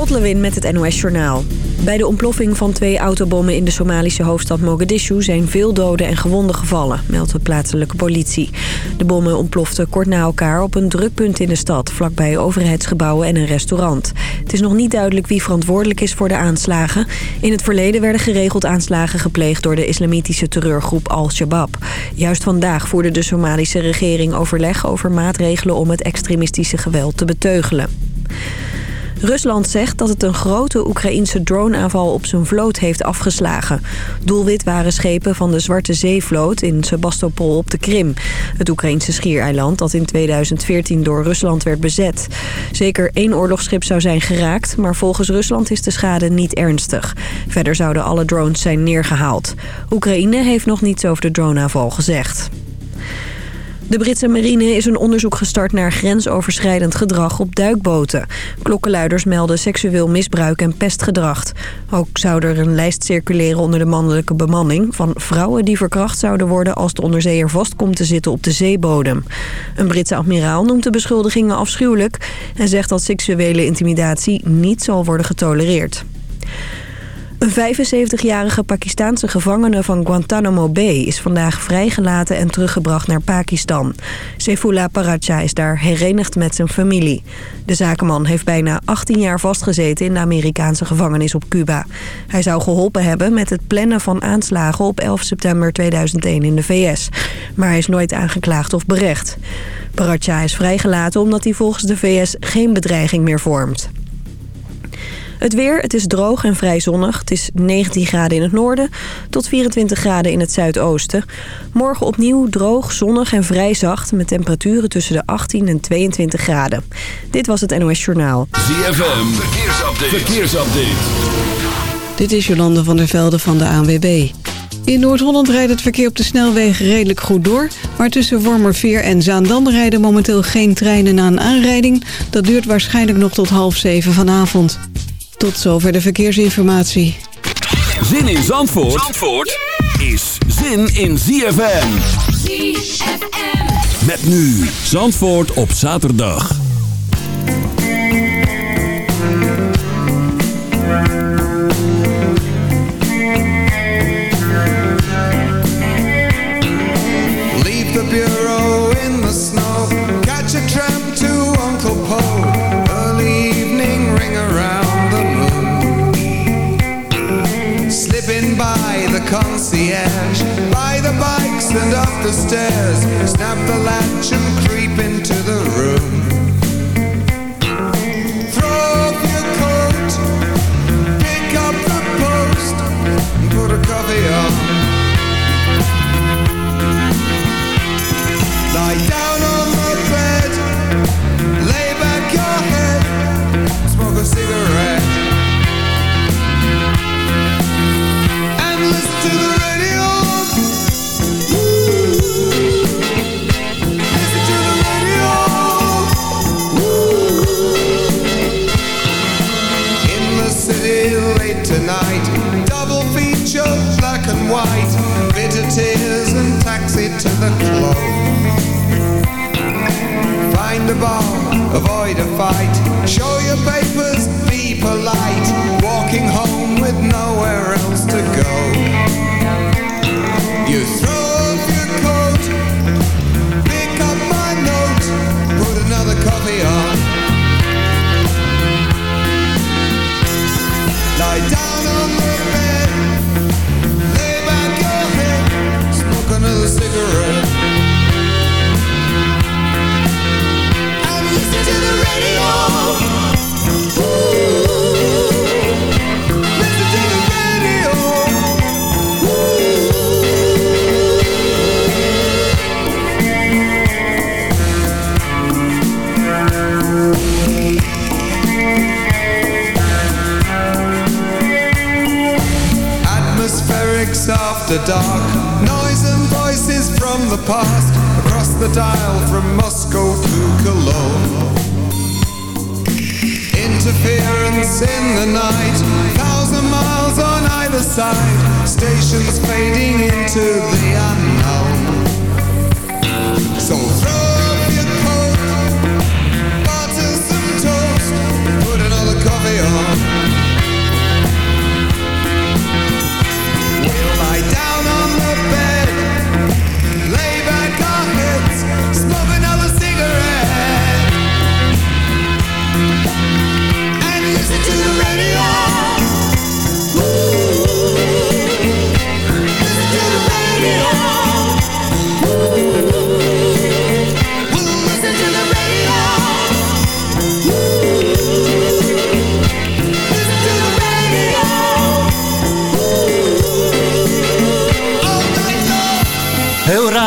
Lot met het NOS Journaal. Bij de ontploffing van twee autobommen in de Somalische hoofdstad Mogadishu... zijn veel doden en gewonden gevallen, meldt de plaatselijke politie. De bommen ontploften kort na elkaar op een drukpunt in de stad... vlakbij overheidsgebouwen en een restaurant. Het is nog niet duidelijk wie verantwoordelijk is voor de aanslagen. In het verleden werden geregeld aanslagen gepleegd... door de islamitische terreurgroep Al-Shabaab. Juist vandaag voerde de Somalische regering overleg over maatregelen... om het extremistische geweld te beteugelen. Rusland zegt dat het een grote Oekraïense droneaanval op zijn vloot heeft afgeslagen. Doelwit waren schepen van de Zwarte Zeevloot in Sebastopol op de Krim. Het Oekraïense schiereiland dat in 2014 door Rusland werd bezet. Zeker één oorlogsschip zou zijn geraakt, maar volgens Rusland is de schade niet ernstig. Verder zouden alle drones zijn neergehaald. Oekraïne heeft nog niets over de droneaanval gezegd. De Britse marine is een onderzoek gestart naar grensoverschrijdend gedrag op duikboten. Klokkenluiders melden seksueel misbruik en pestgedrag. Ook zou er een lijst circuleren onder de mannelijke bemanning... van vrouwen die verkracht zouden worden als de onderzeeër vast komt te zitten op de zeebodem. Een Britse admiraal noemt de beschuldigingen afschuwelijk... en zegt dat seksuele intimidatie niet zal worden getolereerd. Een 75-jarige Pakistaanse gevangene van Guantanamo Bay is vandaag vrijgelaten en teruggebracht naar Pakistan. Sefullah Paracha is daar herenigd met zijn familie. De zakenman heeft bijna 18 jaar vastgezeten in de Amerikaanse gevangenis op Cuba. Hij zou geholpen hebben met het plannen van aanslagen op 11 september 2001 in de VS. Maar hij is nooit aangeklaagd of berecht. Paracha is vrijgelaten omdat hij volgens de VS geen bedreiging meer vormt. Het weer, het is droog en vrij zonnig. Het is 19 graden in het noorden tot 24 graden in het zuidoosten. Morgen opnieuw droog, zonnig en vrij zacht... met temperaturen tussen de 18 en 22 graden. Dit was het NOS Journaal. ZFM, verkeersupdate. verkeersupdate. Dit is Jolande van der Velde van de ANWB. In Noord-Holland rijdt het verkeer op de snelweg redelijk goed door... maar tussen Wormerveer en Zaandam rijden momenteel geen treinen na een aanrijding. Dat duurt waarschijnlijk nog tot half zeven vanavond. Tot zover de verkeersinformatie. Zin in Zandvoort, Zandvoort is zin in ZFM. ZFM. Met nu Zandvoort op zaterdag. Concierge. By the bikes and up the stairs Snap the latch and creep into Find a bar, avoid a fight. Show your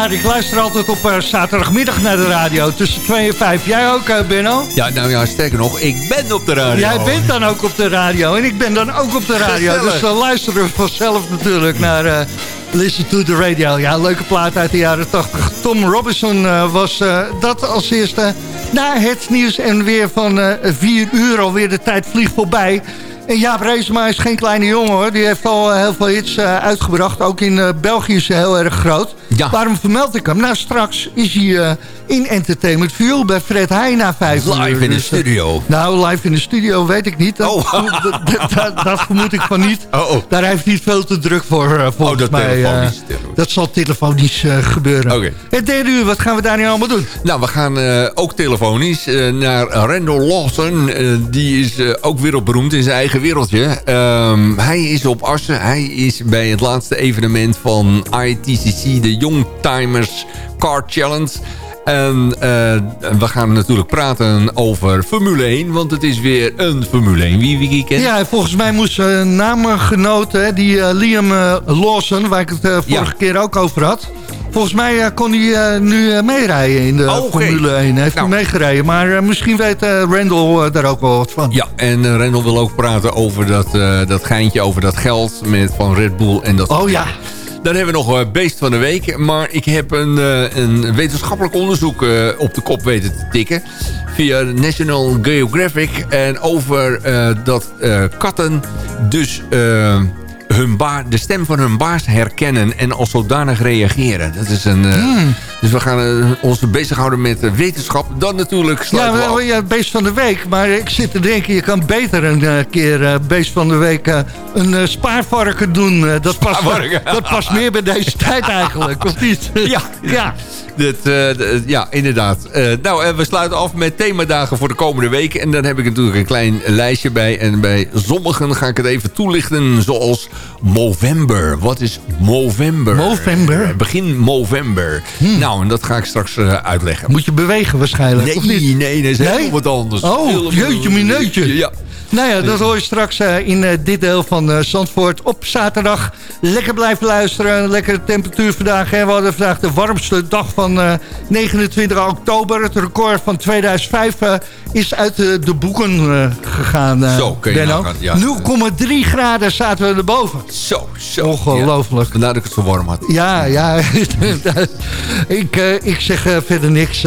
ik luister altijd op uh, zaterdagmiddag naar de radio. Tussen 2 en 5. Jij ook, uh, Benno? Ja, nou ja, sterker nog, ik ben op de radio. Jij bent dan ook op de radio. En ik ben dan ook op de radio. Gezellig. Dus dan luisteren we vanzelf natuurlijk naar uh, Listen to the Radio. Ja, leuke plaat uit de jaren 80. Tom Robinson was dat als eerste. Na het nieuws en weer van 4 uur alweer de tijd vliegt voorbij. En Jaap Reesema is geen kleine jongen hoor. Die heeft al eh, heel veel hits uitgebracht. Ook in België is hij heel erg groot. Ja. Waarom vermeld ik hem? Nou, straks is hij in Entertainment View bij Fred Heijn na vijf live uur. Live in de dus, studio? Nou, live in de studio weet ik niet. Oh. Dat, dat, vermoed ik van niet. Oh, oh. Daar heeft hij veel te druk voor, volgens oh, dat mij. dat zal telefonisch gebeuren. Okay. Het derde uur, wat gaan we daar nu allemaal doen? Nou, we gaan ook telefonisch naar Randall Lawson. die is ook wereldberoemd in zijn eigen wereldje. Um, hij is op Assen. Hij is bij het laatste evenement van ITCC, de Youngtimers Car Challenge. En uh, we gaan natuurlijk praten over Formule 1, want het is weer een Formule 1. Wie, wie kent? Ja, volgens mij moest uh, namengenoten, die uh, Liam Lawson, waar ik het vorige keer ook over had. Volgens mij kon hij nu meerijden in de oh, Formule 1. Hij heeft nou. meegereden. Maar misschien weet Randall daar ook wel wat van. Ja, en Randall wil ook praten over dat, dat geintje, over dat geld met, van Red Bull. En dat oh ja. Dan hebben we nog Beest van de Week. Maar ik heb een, een wetenschappelijk onderzoek op de kop weten te tikken. Via National Geographic. En over dat katten dus hun baar, de stem van hun baas herkennen en als zodanig reageren. Dat is een... Uh, Dus we gaan uh, ons bezighouden met wetenschap. Dan natuurlijk Ja, wel, ja, beest van de week. Maar ik zit te denken, je kan beter een uh, keer beest van de week een spaarvarken doen. dat, past, dat past meer bij deze tijd eigenlijk, of niet? Ja, ja. Dit, uh, ja, inderdaad. Uh, nou, we sluiten af met themadagen voor de komende weken. En dan heb ik natuurlijk een klein lijstje bij. En bij sommigen ga ik het even toelichten. Zoals Movember. Wat is Movember? Movember? Begin Movember. Hmm. Nou, en dat ga ik straks uh, uitleggen. Moet je bewegen waarschijnlijk, Nee, nee, nee, dat is nee? wat anders. Oh, jeetje, mineutje. Ja. Nou ja, dat hoor je straks uh, in uh, dit deel van uh, Zandvoort op zaterdag. Lekker blijven luisteren. Lekkere temperatuur vandaag. Hè. We hadden vandaag de warmste dag van 29 oktober. Het record van 2005 is uit de boeken gegaan. zo, kun je ja. 0,3 graden zaten we erboven. Zo, zo. Ongelooflijk. Ja. Vandaar dat ik het zo warm had. Ja, ja. ik, ik zeg verder niks...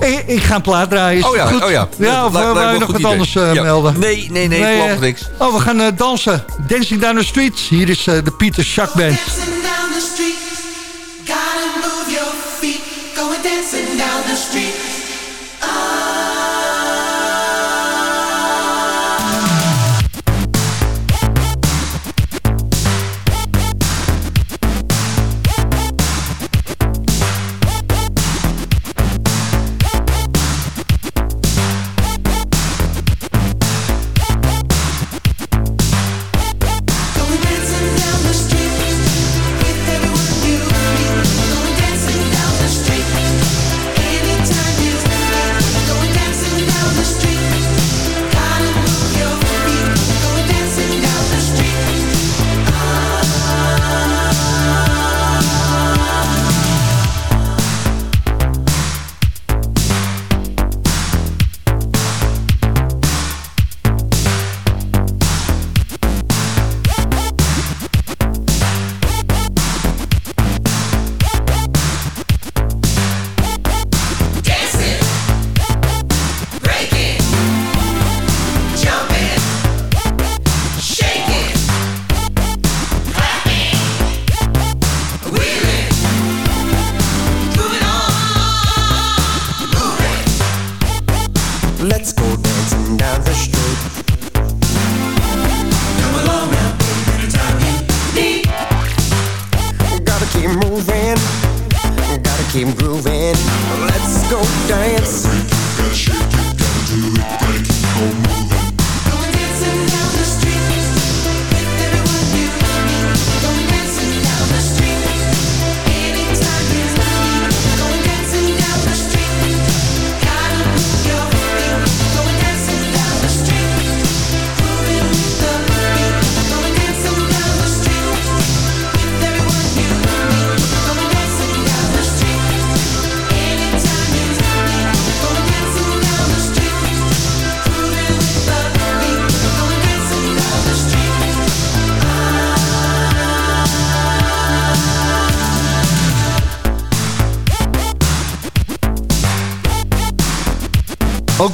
Ik, ik ga een plaat draaien. Oh ja, goed? oh ja. Ja, of wil je nog wat anders uh, melden? Nee, nee, nee, nee klopt niks. Oh, we gaan uh, dansen. Dancing Down the Street. Hier is uh, de Pieter Schack Band. Dancing down the street. Gotta move your feet. Going dancing down the street.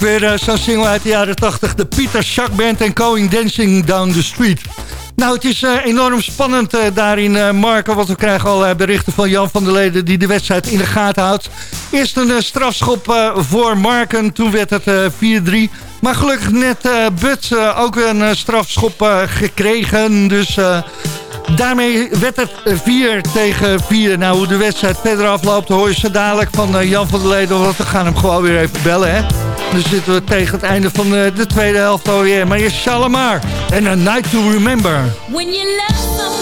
Weer uh, zo'n single uit de jaren 80. De Peter Schack Band en Going Dancing Down the Street. Nou, het is uh, enorm spannend uh, daarin, uh, Marco. Want we krijgen al berichten van Jan van der Leden... die de wedstrijd in de gaten houdt. Eerst een strafschop voor Marken. Toen werd het 4-3. Maar gelukkig net But ook een strafschop gekregen. Dus daarmee werd het 4 tegen 4. Nou, hoe de wedstrijd verder afloopt... hoor je zo dadelijk van Jan van der Leden. Want we gaan hem gewoon weer even bellen, hè? Dan zitten we tegen het einde van de, de tweede helft alweer. Maar eerst Shalimar en A Night to Remember. When you love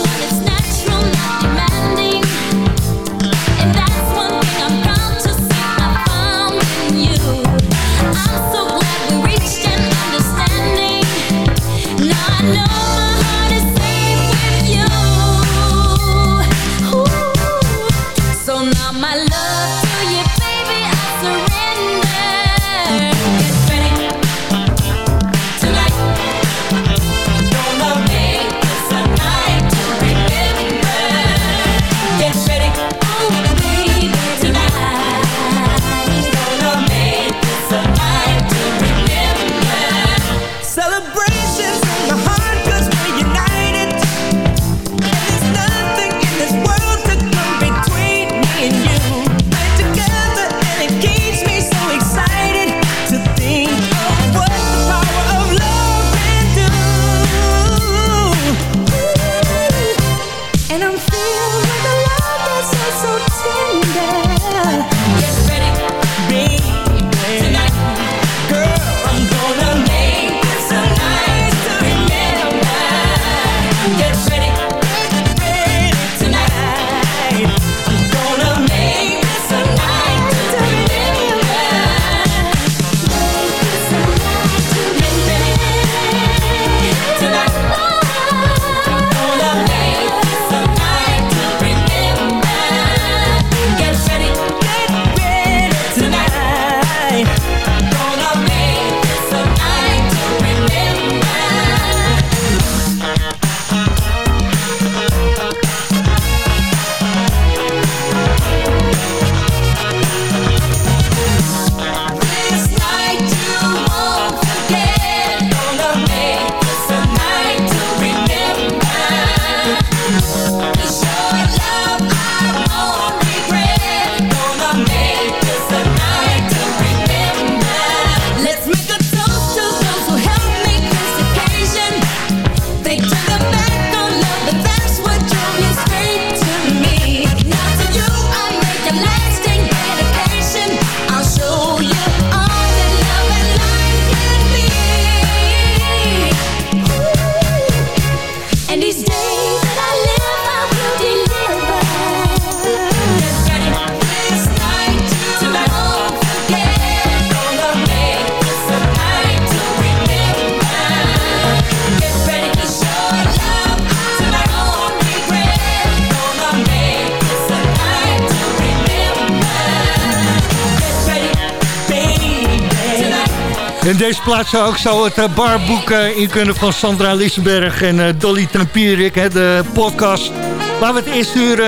In deze plaats zou ook zo het eh, barboek eh, in kunnen van Sandra Lissenberg en eh, Dolly Tempierik, hè, de podcast. Waar we het eerste uur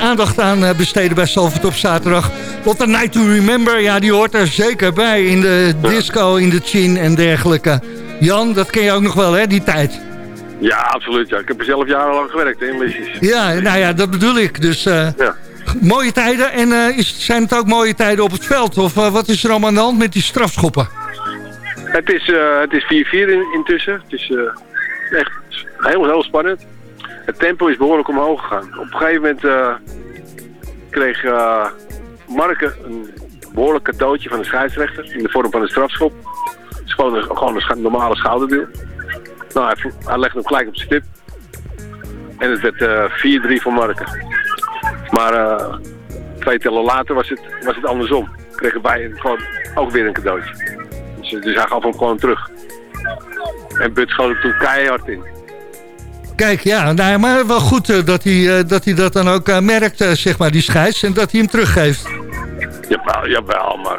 aandacht aan besteden bij Salford op zaterdag. What a Night to Remember, ja die hoort er zeker bij in de disco, in de chin en dergelijke. Jan, dat ken je ook nog wel hè, die tijd. Ja, absoluut. Ja. Ik heb er zelf jarenlang gewerkt in missies. Ja, nou ja, dat bedoel ik. Dus Ja. mooie tijden. En is, zijn het ook mooie tijden op het veld? Of wat is er allemaal aan de hand met die strafschoppen? Het is, eh, het is 4-4 in, intussen. Het is eh, echt heel, heel spannend. Het tempo is behoorlijk omhoog gegaan. Op een gegeven moment eh, kreeg eh Marke een behoorlijk cadeautje van de scheidsrechter in de vorm van een strafschop. Het is gewoon een, gewoon een normale schouderduw. Nou, hij, hij legde hem gelijk op zijn stip. En het werd eh 4-3 voor Marke. Maar eh, twee tellen later was het, was het andersom. Kregen wij gewoon ook weer een cadeautje. Dus, dus hij gaf hem gewoon terug. En But schoot er toen keihard in. Kijk, ja, nou, ja, maar wel goed eh, dat, hij, eh, dat hij dat dan ook eh, merkt, zeg maar, die scheids. En dat hij hem teruggeeft. Jawel, jawel, maar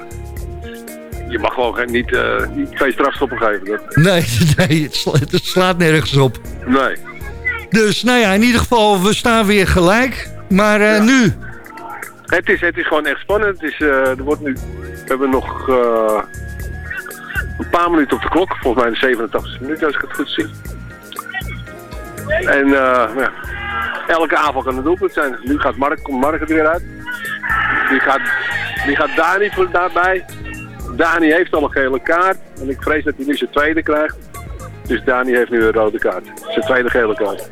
je mag gewoon geen- niet, niet twee strafschoppen geven. Dat, Nee, nee het, sla- het slaat nergens op. nee. Dus, nou ja, in ieder geval, we staan weer gelijk. Maar Ja. nu, Het is, het is gewoon echt spannend. Het is, er wordt nu, we hebben nog, een paar minuten op de klok. Volgens mij de 87 minuut als ik het goed zie. En eh, ja, elke aanval kan een doelpunt zijn. Nu gaat Mark, komt Mark er weer uit. Die gaat, die gaat Dani voor daarbij. Dani heeft al een gele kaart. En ik vrees dat hij nu zijn tweede krijgt. Dus Dani heeft nu een rode kaart. Zijn tweede gele kaart.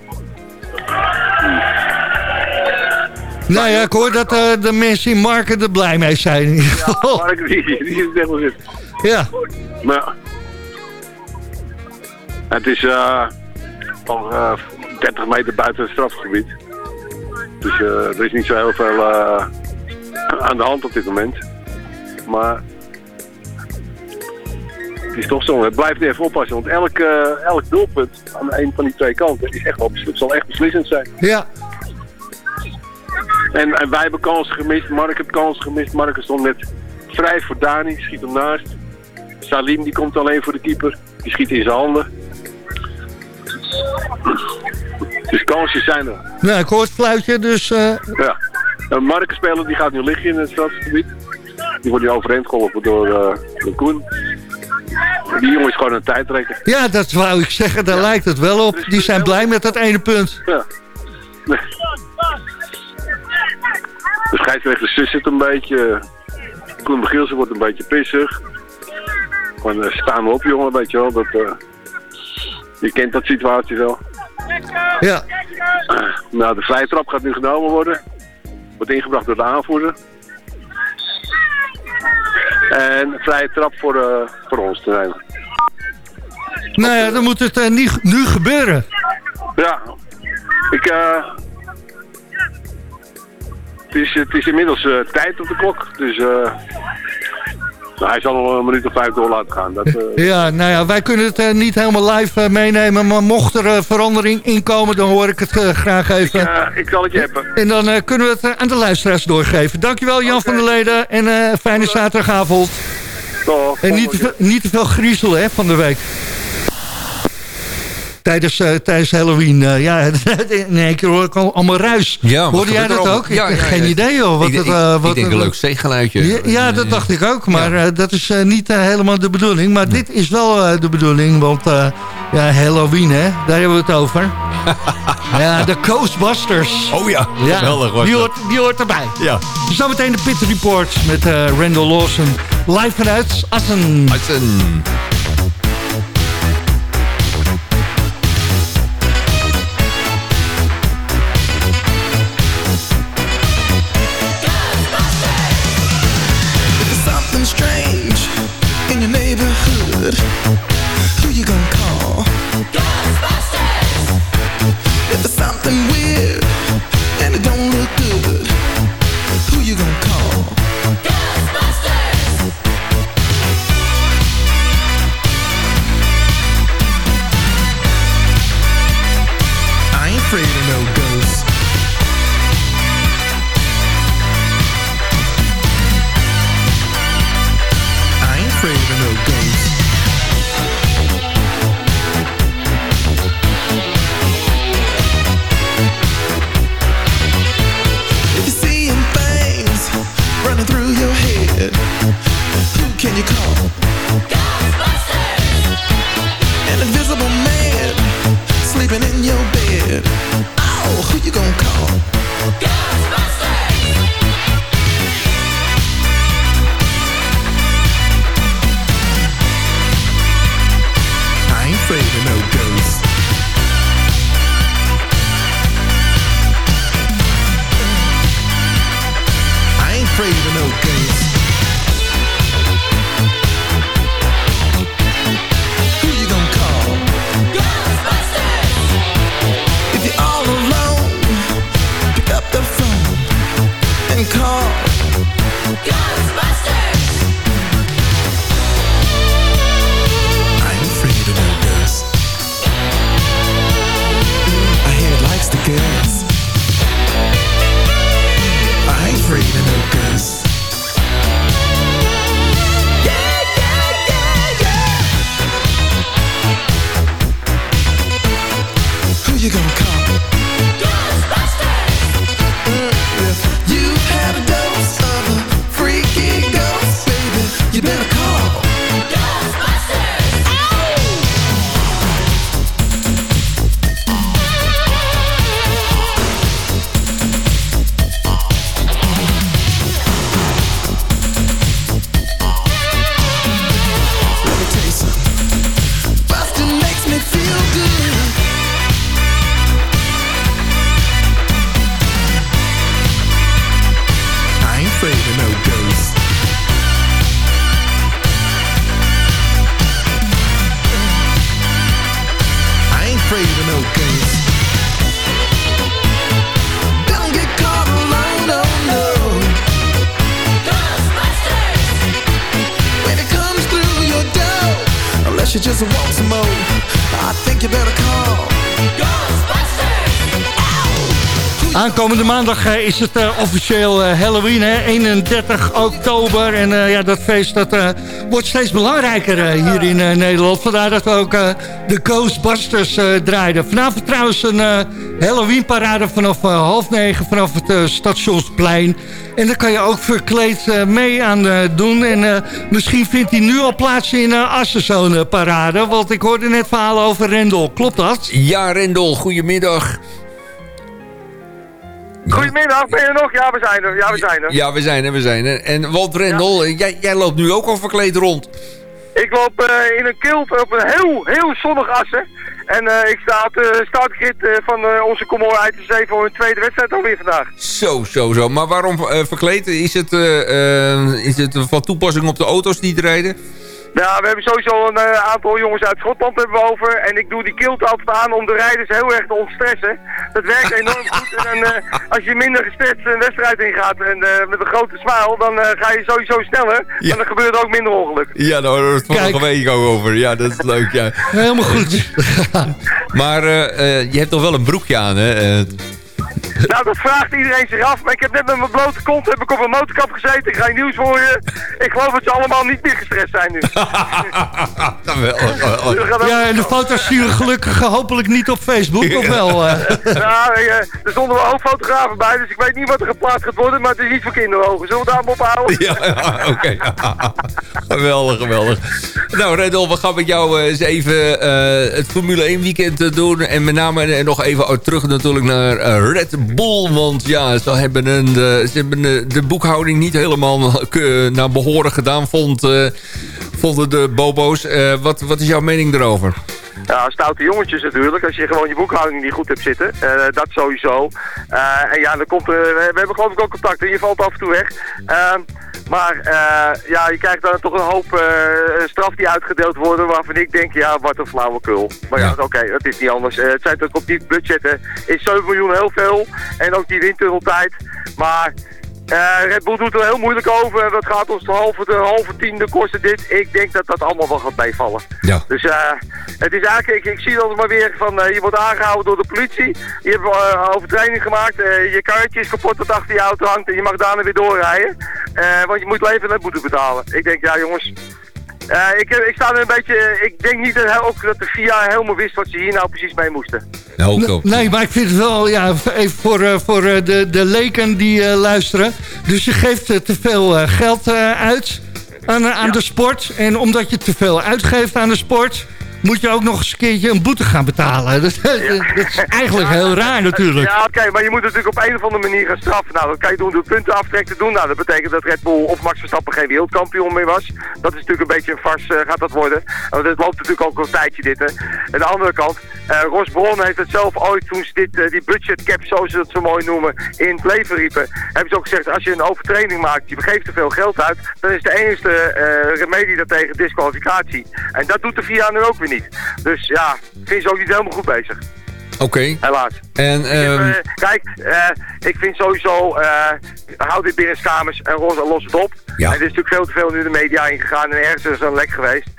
Nou ja, ik hoor dat eh, de mensen in Marken er blij mee zijn. in ieder geval. Mark, die, die is echt wel zitten. Ja, Maar het is eh al eh, 30 meter buiten het strafgebied. Dus eh, er is niet zo heel veel aan de hand op dit moment. Maar het is toch zo. Het blijft even oppassen. Want elk, elk doelpunt aan een van die twee kanten is echt wel, zal echt beslissend zijn. ja. En, en wij hebben kansen gemist. Mark heeft kansen gemist. Mark stond net vrij voor Dani. Schiet hem naast. Salim die komt alleen voor de keeper. Die schiet in zijn handen. Dus kansjes zijn er. Nou, ik hoor het fluitje, dus... eh, Ja. Een Markenspeler die gaat nu liggen in het stadsgebied. Die wordt nu overeind geholpen door, eh door Koen. Die jongen is gewoon een tijdrekker. ja, dat wou ik zeggen, daar lijkt het wel op. Die zijn blij met dat ene punt. Ja. Nee. De scheidsrechter zus het een beetje. Koen Begielsen wordt een beetje pissig. Gewoon eh, staan we op jongen, weet je wel. Dat, eh, je kent dat situatie wel. Ja, Nou, de vrije trap gaat nu genomen worden. Wordt ingebracht door de aanvoerder. En vrije trap voor, eh, voor ons te nemen. nou ja, dan moet het niet, nu gebeuren. Ja, ik... eh het, is, het is inmiddels tijd op de klok, dus... nou, hij zal nog een minuut of vijf door laten gaan. Dat, eh, Ja, nou ja, wij kunnen het eh, niet helemaal live eh, meenemen, maar mocht er verandering inkomen, dan hoor ik het graag even. eh, ik zal het je hebben. En dan kunnen we het aan de luisteraars doorgeven. Dankjewel Jan van der Leden en fijne zaterdagavond. Toch, En niet te, veel, niet te veel griezelen hè, van de week. Tijdens, eh, tijdens Halloween, eh, ja, in één keer hoor ik al, allemaal ruis. Ja, Hoorde jij dat ook? Ja, ik heb geen idee joh. Wat ik, het, ik- eh, ik wat denk een leuk zeegeluidje. Ja, dat dacht ik ook, maar dat is niet helemaal de bedoeling. Maar dit is wel de bedoeling, want ja, Halloween, hè, daar hebben we het over. ja, de Ghostbusters. Oh ja, Ja, geweldig was die hoort, die hoort erbij. Ja, Zometeen de Pit Report met Randall Lawson. Live vanuit Assen. uit Aankomende maandag eh, is het eh, officieel eh, Halloween, hè? 31 oktober. En ja, dat feest dat, wordt steeds belangrijker hier in Nederland. Vandaar dat we ook de Ghostbusters draaiden. Vanavond trouwens een Halloween-parade vanaf half negen vanaf het Stationsplein. En daar kan je ook verkleed mee aan doen. En misschien vindt hij nu al plaats in uh, Assen, zo'n eh, parade. Want ik hoorde net verhalen over Rendel. Klopt dat? Ja, Rendel, goedemiddag. Goedemiddag, ben je er nog? Ja, we zijn er. Ja, we zijn er. Ja, we zijn er, we zijn er. En Walt Rendel, jij, jij loopt nu ook al verkleed rond. Ik loop eh, in een kilt op een heel, heel zonnig assen. En eh, ik sta op de startgrid eh, van onze Comoor uit de Zee voor een tweede wedstrijd alweer vandaag. Zo, zo, zo. Maar waarom verkleed? Is het, is het van toepassing op de auto's die rijden? Ja, we hebben sowieso een eh, aantal jongens uit Schotland hebben we over. En ik doe die kilt altijd aan om de rijders heel erg te ontstressen. Dat werkt enorm goed. En eh, als je minder gestrest een wedstrijd ingaat en eh, met een grote smile, dan eh, ga je sowieso sneller. Ja. En dan gebeurt er ook minder ongeluk. Ja, daar hadden we het vorige week ook over. Ja, dat is leuk, ja. Helemaal goed. Maar eh, eh, je hebt toch wel een broekje aan, hè? Nou, dat vraagt iedereen zich af. Maar ik heb net met mijn blote kont heb ik op een motorkap gezeten. Ik ga je nieuws voor je. Ik geloof dat ze allemaal niet meer gestrest zijn nu. geweldig, geweldig. Dus we gaan ook- Ja, en de foto's zien we gelukkig hopelijk niet op Facebook, of wel? eh? Nou, er stonden wel ook fotografen bij, dus ik weet niet wat er geplaatst gaat worden, maar het is niet voor kinderogen. Zullen we daar maar op houden? Ja, ja, oké. geweldig, geweldig. Nou, Rendel, we gaan met jou eh, eens even eh, het Formule 1 weekend doen. En met name nog even terug natuurlijk naar eh, Red Bull. Want ja, ze hebben, een, eh, ze hebben de, de boekhouding niet helemaal eh, naar behoren gedaan, vond, eh, vonden de bobo's. Eh, wat, wat is jouw mening erover? Ja, stoute jongetjes natuurlijk, als je gewoon je boekhouding niet goed hebt zitten. Eh, dat sowieso. Eh, en ja, dan komt we, we hebben geloof ik ook contact en je valt af en toe weg. Maar eh, ja, je krijgt dan toch een hoop eh, straf die uitgedeeld worden waarvan ik denk, ja, wat een flauwekul. Maar ja, Ja. oké, dat is niet anders. Eh, het zijn toch op die budgetten is 7 miljoen heel veel. En ook die windtunneltijd. Maar... Red Bull doet er heel moeilijk over. Dat gaat ons de halve, de halve tiende kosten dit. Ik denk dat dat allemaal wel gaat meevallen. Ja. Dus het is eigenlijk, ik, ik zie altijd maar weer van, je wordt aangehouden door de politie. Je hebt overtreding gemaakt, je karretje is kapot dat achter je auto hangt en je mag daarna weer doorrijden. Eh, want je moet leven en boete betalen. Ik denk, ja jongens, eh, ik, ik sta er een beetje, ik denk niet dat, ook dat de FIA helemaal wist wat ze hier nou precies mee moesten. Nou. Nee, maar ik vind het wel, ja, even voor, eh, voor eh, de, de leken die eh, luisteren. Dus je geeft te veel geld eh, uit aan, aan de sport. En omdat je te veel uitgeeft aan de sport... moet je ook nog eens een keertje een boete gaan betalen. Dat, dat is eigenlijk heel raar natuurlijk. Ja, oké, maar je moet natuurlijk op een of andere manier gaan straffen. Nou, dat kan je doen door puntenaftrek te doen. Nou, dat betekent dat Red Bull of Max Verstappen geen wereldkampioen meer was. Dat is natuurlijk een beetje een vars, eh, gaat dat worden. Want het loopt natuurlijk ook al een tijdje dit, hè. Aan de andere kant, eh Ros Bron heeft het zelf ooit, toen ze dit, eh, die budget cap, zoals ze dat zo mooi noemen, in het leven riepen, hebben ze ook gezegd, als je een overtreding maakt, je geeft te veel geld uit, dan is de enige remedie daartegen disqualificatie. En dat doet de VIA nu ook weer niet. Dus ja, ik vind ze ook niet helemaal goed bezig. Oké. Helaas. En, heb, ehm, eh, kijk, eh, ik vind sowieso, eh houd dit binnen kamers en los, los het op. Ja. En er is natuurlijk veel te veel nu de media ingegaan en ergens is er een lek geweest.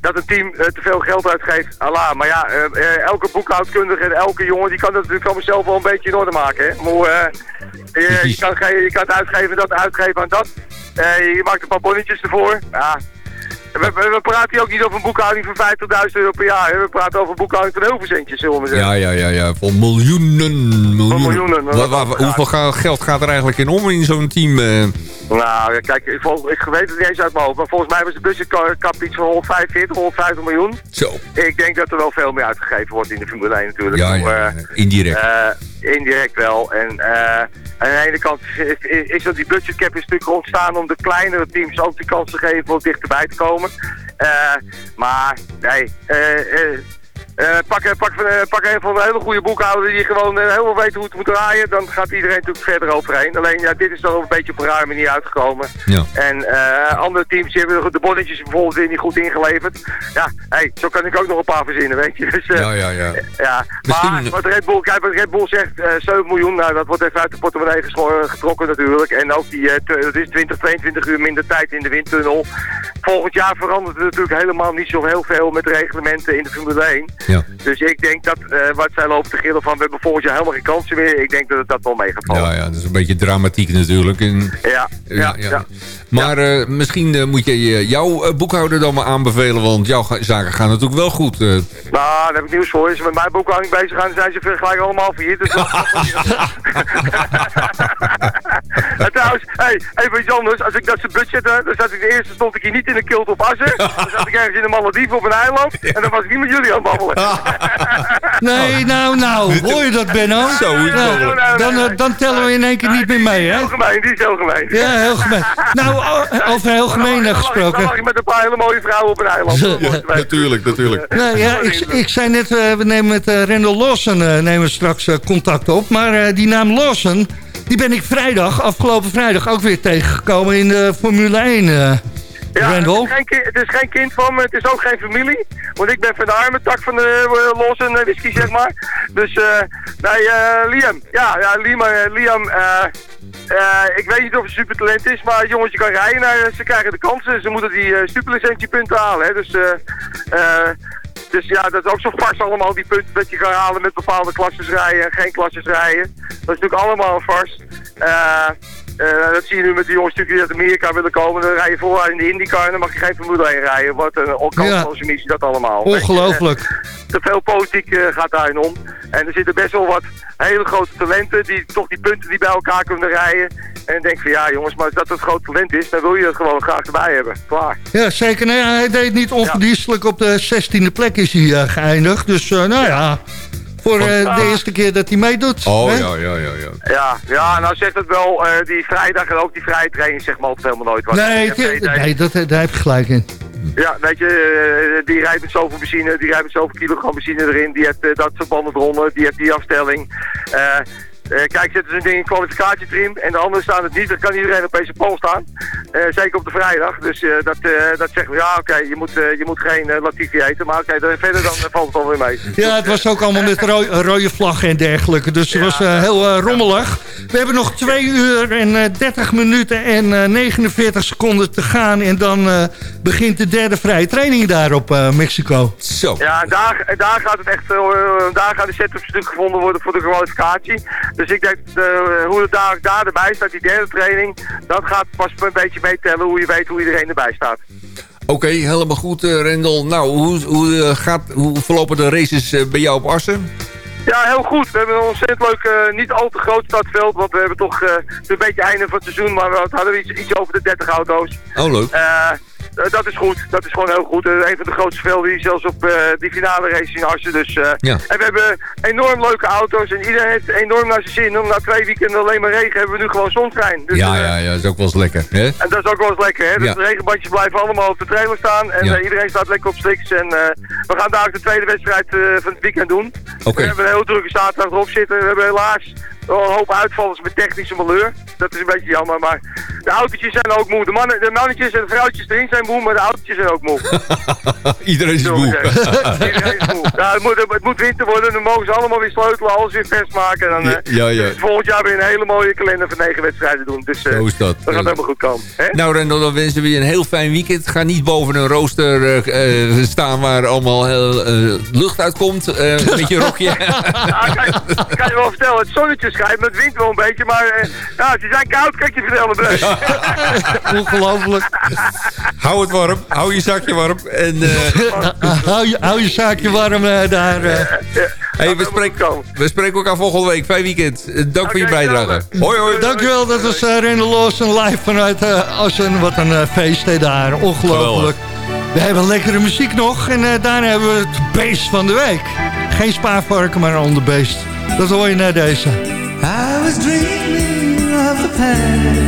Dat een team te veel geld uitgeeft, Allah. Maar ja, elke boekhoudkundige en elke jongen die kan dat natuurlijk van zichzelf wel een beetje in orde maken. Hè? Maar, je, je, kan, je kan het uitgeven dat uitgeven aan dat. Je maakt een paar bonnetjes ervoor. Ja. We, we, praten hier ook niet over een boekhouding van 50.000 euro per jaar. Hè? We praten over een boekhouding van heel veel centjes, zullen we zeggen. Ja, ja, ja, ja. Voor miljoenen. miljoenen. miljoenen, wat wa- gaat- hoeveel geld gaat er eigenlijk in om in zo'n team? eh? Nou, kijk, ik, vol- ik weet het niet eens uit mijn hoofd, maar volgens mij was de budgetkap iets van 145, 150 miljoen. Zo. Ik denk dat er wel veel meer uitgegeven wordt in de Formule 1 natuurlijk. Ja, ja, eh, ja, indirect. eh, indirect wel. En eh, aan de ene kant is, is- dat die budgetcap is natuurlijk ontstaan om de kleinere teams ook de kans te geven om dichterbij te komen. Eh, maar nee, eh, eh, pak, eh, pak, eh, pak een van de hele goede boekhouder die gewoon helemaal weet hoe het moet draaien. Dan gaat iedereen natuurlijk verder overheen. Alleen ja, dit is toch een beetje op een rare manier uitgekomen. Ja. En andere teams hebben de bonnetjes bijvoorbeeld weer niet goed ingeleverd. Ja, hey, zo kan ik ook nog een paar verzinnen, weet je. Dus, Ja, ja, ja. ja, Misschien- maar wat Red Bull, kijk, wat Red Bull zegt, eh 7 miljoen, nou, dat wordt even uit de portemonnee getrokken natuurlijk. En ook die, dat is 20, 22 uur minder tijd in de windtunnel. Volgend jaar verandert het natuurlijk helemaal niet zo heel veel met reglementen in de Formule 1. Ja. Dus ik denk dat, eh, wat zij lopen te gillen van, we hebben volgend jaar helemaal geen kansen meer. Ik denk dat het dat wel mee gaat vallen. Ja, ja, dat is een beetje dramatiek natuurlijk. En, Ja, ja, ja, ja. Maar eh, misschien eh, moet je jouw boekhouder dan maar aanbevelen, want jouw zaken gaan natuurlijk wel goed. Nou, daar heb ik nieuws voor. Als ze met mijn boekhouding bezig gaan, zijn ze gelijk allemaal failliet. Dus en trouwens, hey, even iets anders. Als ik dat ze budgetten, dan zat ik de eerste stond ik hier niet in een kilt op Assen. Dan zat ik ergens in de Malediven op een eiland. En dan was ik niet met jullie aan het babbelen. Nee, nou, nou, hoor je dat, Benno? Zo is Nou, wel. dan, dan tellen we in één keer niet meer mee, hè? Heel gemeen, die is heel gemeen. Ja, heel gemeen. Nou, o- over heel gemeen lag- Dan gesproken. lag ik met een paar hele mooie vrouwen op een eiland. Ja, natuurlijk, natuurlijk. Nou ja, ik, ik zei net, eh, we nemen met eh Rendel Lawson eh, nemen we straks eh, contact op. Maar eh, die naam Lawson, die ben ik vrijdag, afgelopen vrijdag, ook weer tegengekomen in de Formule 1. Eh Ja. Het is, geen kind, het is geen kind van me, het is ook geen familie. Want ik ben van de arme tak van de uh, los en eh, whisky, zeg maar. Dus, eh nee, eh, Liam. Ja, ja Liam, eh, Liam eh, eh, ik weet niet of het supertalent is, maar jongens, je kan rijden. Nou, ze krijgen de kansen. Ze moeten die uh, superlicentiepunten halen, hè. Dus, eh eh dus ja, dat is ook zo vast allemaal die punten dat je kan halen met bepaalde klasses rijden en geen klasses rijden. Dat is natuurlijk allemaal vast. Eh eh, dat zie je nu met de jongens die uit Amerika willen komen. Dan rij je vooruit in de IndyCar en dan mag je geen Formule 1 rijden. Wat een onkansloze missie dat allemaal. Ongelooflijk. Je, eh, Te veel politiek eh, gaat daarin om. En er zitten best wel wat hele grote talenten die toch die punten die bij elkaar kunnen rijden. En ik denk van ja jongens, maar als dat het groot talent is, dan wil je het gewoon graag erbij hebben. Klaar. Ja, zeker. Nee, hij deed niet onverdienstelijk. Op de 16e plek is hij geëindigd. Dus nou ja, voor eh, de eerste keer dat hij meedoet. Oh, hè? ja, ja, ja, ja. Ja, ja, nou zegt het wel, eh, die vrijdag en ook die vrije training zeg maar altijd helemaal nooit wat. Nee, nee dat, daar heb je gelijk in. Ja, weet je, eh, die rijdt met zoveel benzine, die rijdt met zoveel kilogram benzine erin, die heeft dat soort banden eronder, die heeft die afstelling. Eh, kijk, zetten ze een ding in en de anderen staan het niet, dan kan iedereen op deze pol staan. Eh, zeker op de vrijdag, dus eh, dat, eh, dat zegt, ja oké, je, moet, eh, je moet geen uh, Latifi eten, maar oké, dan verder dan valt het alweer mee. Ja, het was ook allemaal met ro rode vlaggen en dergelijke. Dus het was heel rommelig. We hebben nog 2 uur en eh, 30 minuten en eh, 49 seconden te gaan. En dan eh, begint de derde vrije training daar op eh, Mexico. Zo. Ja, en daar, en daar gaat het echt, daar gaan de setups natuurlijk gevonden worden voor de kwalificatie. Dus ik denk, eh, hoe het daar, daar erbij staat, die derde training, dat gaat pas een beetje meetellen hoe je weet hoe iedereen erbij staat. Oké, helemaal goed, eh, Rendel. Nou, hoe, hoe, eh, gaat, hoe verlopen de races bij jou op Assen? Ja, heel goed. We hebben een ontzettend leuk, niet al te groot startveld, want we hebben toch eh, een beetje einde van het seizoen, maar we hadden iets, iets over de 30 auto's. Oh, leuk. Dat is goed. Dat is gewoon heel goed. Eh, een van de grootste velden die zelfs op eh, die finale race in Assen. Dus, eh, Ja. En we hebben enorm leuke auto's en iedereen heeft enorm naar zijn zin. Om na twee weekenden alleen maar regen hebben we nu gewoon zonschijn. Dus, ja, eh, ja, ja, dat is ook wel eens lekker. Hè? En dat is ook wel eens lekker, hè? Dus Ja. de regenbandjes blijven allemaal op de trailer staan. En Ja. eh, iedereen staat lekker op slicks. En eh, we gaan daar ook de tweede wedstrijd eh, van het weekend doen. We hebben een heel drukke zaterdag erop zitten. We hebben helaas een hoop uitvallers met technische malheur. Dat is een beetje jammer, maar de autootjes zijn ook moe. De, mannen, de mannetjes en de vrouwtjes erin zijn moe, maar de autootjes zijn ook moe. Iedereen is moe. zeggen. Iedereen is moe. Ja, het, moet, het moet winter worden, dan mogen ze allemaal weer sleutelen, alles weer vers maken. En dan, eh, Ja, ja. dus volgend jaar weer een hele mooie kalender van negen wedstrijden doen. Dus eh, Zo is dat. dat gaat helemaal goed komen. Hè? Nou, Rendel, dan wensen we je een heel fijn weekend. Ga niet boven een rooster eh, staan waar allemaal heel, eh, lucht uitkomt. eh, met je rokje. Ja, ik kan je wel vertellen, het zonnetje schijnt, maar het wint wel een beetje. Maar eh, ja, ze zijn koud, kan ik je vertellen. Ongelooflijk. hou het warm. Hou je zakje warm. En eh, hou, je, hou je zaakje warm eh, daar. eh. hey, we, spreken, we spreken elkaar volgende week. Fijn weekend. Dank voor je bijdrage. Hoi, hoi. Dankjewel, dat was uh, Lawson live vanuit uh, Assen. Wat een uh, feest hè, daar, ongelooflijk. We hebben lekkere muziek nog en uh, daarna hebben we het beest van de week. Geen spaarvarken, maar een ander beest. Dat hoor je naar deze. I was dreaming of the past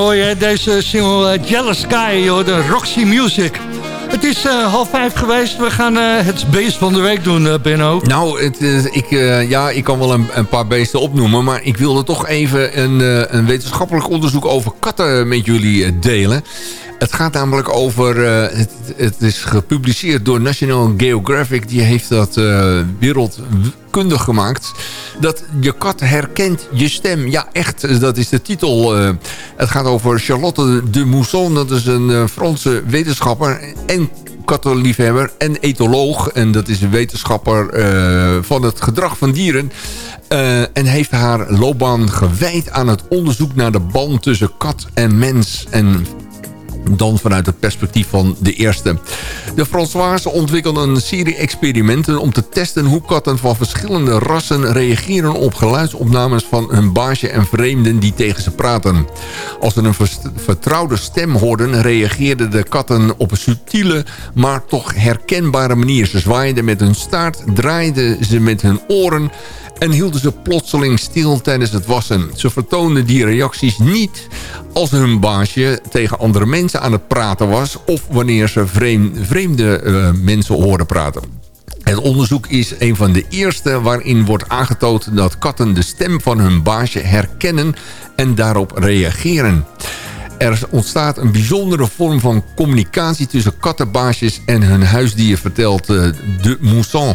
mooi deze single uh, Jealous Sky, joh, de Roxy Music. Het is uh, half vijf geweest. We gaan uh, het beest van de week doen, uh, Benno. Nou, het, ik, ja, ik kan wel een, een, paar beesten opnoemen... maar ik wilde toch even een, een wetenschappelijk onderzoek over katten met jullie delen. Het gaat namelijk over... het, het, is gepubliceerd door National Geographic. Die heeft dat wereldkundig gemaakt. Dat je kat herkent je stem. Ja, echt, dat is de titel. het gaat over Charlotte de Mousson. Dat is een Franse wetenschapper en kattenliefhebber en etoloog. En dat is een wetenschapper van het gedrag van dieren. En heeft haar loopbaan gewijd aan het onderzoek naar de band tussen kat en mens. En dan vanuit het perspectief van de eerste. De Françoise ontwikkelden een serie experimenten om te testen hoe katten van verschillende rassen reageren op geluidsopnames van hun baasje en vreemden die tegen ze praten. Als ze een vertrouwde stem hoorden, reageerden de katten op een subtiele, maar toch herkenbare manier. Ze zwaaiden met hun staart, draaiden ze met hun oren en hielden ze plotseling stil tijdens het wassen. Ze vertoonden die reacties niet als hun baasje tegen andere mensen aan het praten was... of wanneer ze vreemde uh, mensen hoorden praten. Het onderzoek is een van de eerste waarin wordt aangetoond dat katten de stem van hun baasje herkennen en daarop reageren. Er ontstaat een bijzondere vorm van communicatie tussen kattenbaasjes en hun huisdier, vertelt uh, de Mousson.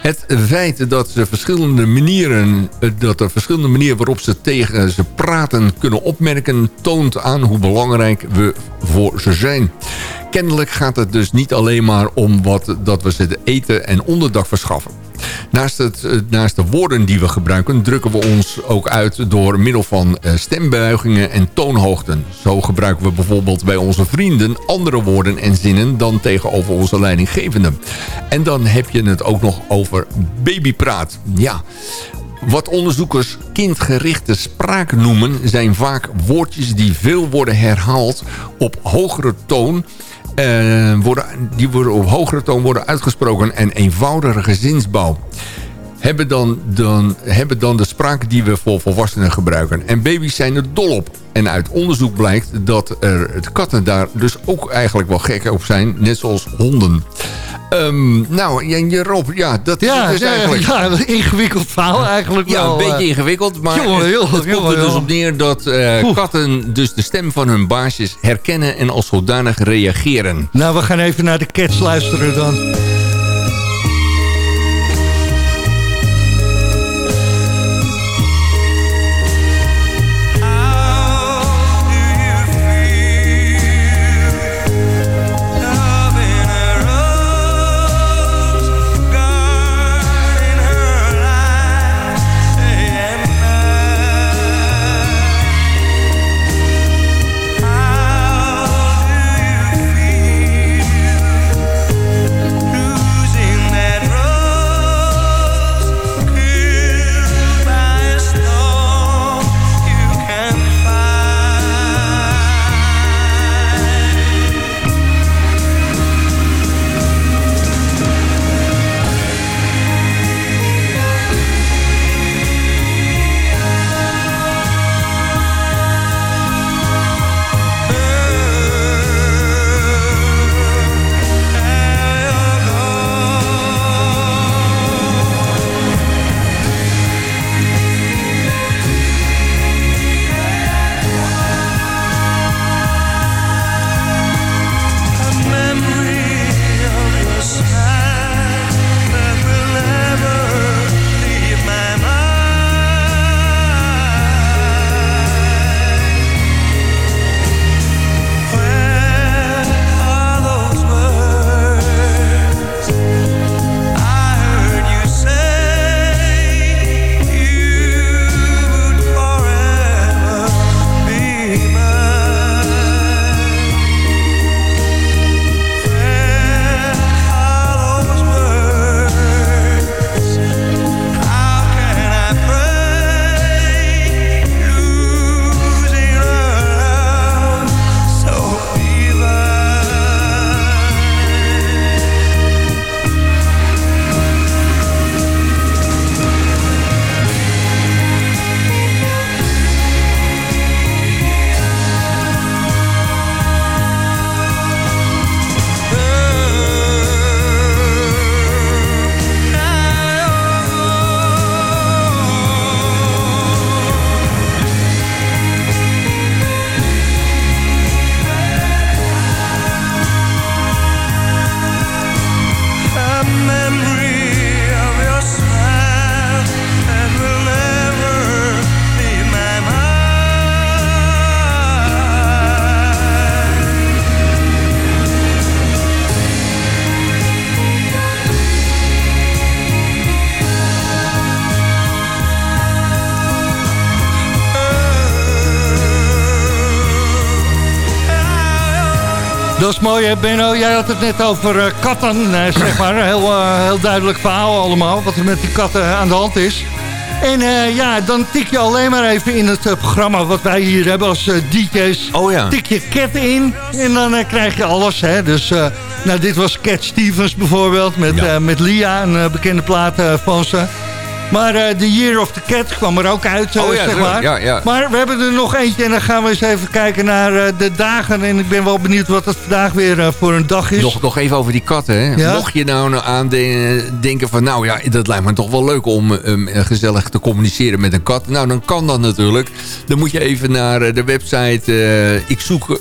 Het feit dat, ze verschillende manieren, eh, dat er verschillende manieren waarop ze tegen ze praten kunnen opmerken... toont aan hoe belangrijk we voor ze zijn. Kennelijk gaat het dus niet alleen maar om wat, dat we ze eten en onderdak verschaffen. Naast, het, eh, naast de woorden die we gebruiken... drukken we ons ook uit door middel van eh, stembuigingen en toonhoogten. Zo gebruiken we bijvoorbeeld bij onze vrienden... andere woorden en zinnen dan tegenover onze leidinggevenden. En dan heb je het ook nog over babypraat. Ja, wat onderzoekers kindgerichte spraak noemen... zijn vaak woordjes die veel worden herhaald op hogere toon... Uh, worden, die worden op hogere toon worden uitgesproken en eenvoudige zinsbouw. Hebben dan, dan, hebben dan de spraak die we voor volwassenen gebruiken. En baby's zijn er dol op. En uit onderzoek blijkt dat er, het katten daar dus ook eigenlijk wel gek op zijn. Net zoals honden. Um, nou, en Rob, ja, dat is ja, dus eigenlijk... Ja, een ingewikkeld verhaal eigenlijk ja, wel. een beetje ingewikkeld, maar jongen, het, jongen, komt jongen, er dus op neer dat uh, katten dus de stem van hun baasjes herkennen en als zodanig reageren. Nou, we gaan even naar de cats luisteren dan. Dat is mooi, hè, Benno. Jij had het net over eh, katten, eh, zeg maar. Heel, eh, heel duidelijk verhaal allemaal, wat er met die katten aan de hand is. En eh, ja, dan tik je alleen maar even in het eh, programma wat wij hier hebben als eh, DJ's. Oh ja. Tik je Cat in en dan eh, krijg je alles. Hè. Dus eh, nou, dit was Cat Stevens bijvoorbeeld met, Ja. eh, met Lia, een eh, bekende plaat eh, van ze. Maar eh The Year of the Cat kwam er ook uit, eh, Oh ja, zeg maar. Ja, ja. Maar we hebben er nog eentje en dan gaan we eens even kijken naar eh, de dagen. En ik ben wel benieuwd wat het vandaag weer voor een dag is. Nog, nog even over die katten. Hè? Mocht je nou, nou aan de- denken van... nou ja, dat lijkt me toch wel leuk om eh, gezellig te communiceren met een kat. Nou, dan kan dat natuurlijk. Dan moet je even naar de website... ik zoek,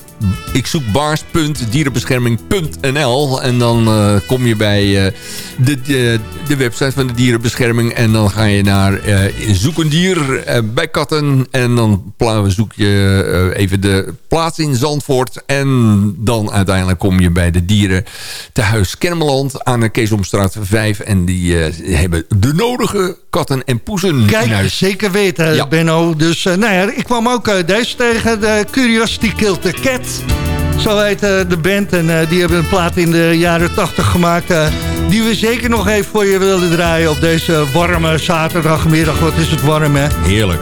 ik zoek baars.dierenbescherming.nl en dan kom je bij de, de, de website van de dierenbescherming... en dan ga je naar eh, zoek een dier eh, bij katten... en dan zoek je eh, even de plaats in Zandvoort... en dan uiteindelijk kom je bij de dieren te huis Kennemerland... aan de Keesomstraat 5 en die hebben de nodige katten en poezen Kijk, huis. zeker weten, Ja. Benno. Dus nou ja, ik kwam ook deze tegen, de Curiosity Killed the Cat. Zo heet eh, de band. En eh, die hebben een plaat in de jaren 80 gemaakt... eh, die we zeker nog even voor je willen draaien op deze warme zaterdagmiddag. Wat is het warm, hè? Heerlijk.